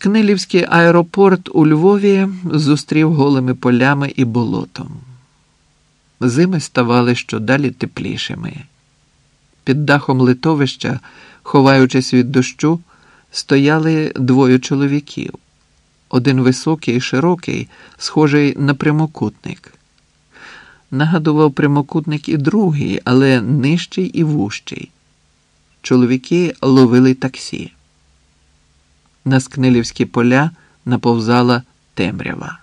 Скнилівський аеропорт у Львові зустрів голими полями і болотом. Зими ставали щодалі теплішими. Під дахом литовища, ховаючись від дощу, стояли двоє чоловіків. Один високий і широкий, схожий на прямокутник. Нагадував прямокутник і другий, але нижчий і вужчий. Чоловіки ловили таксі. На скнилівські поля наповзала темрява.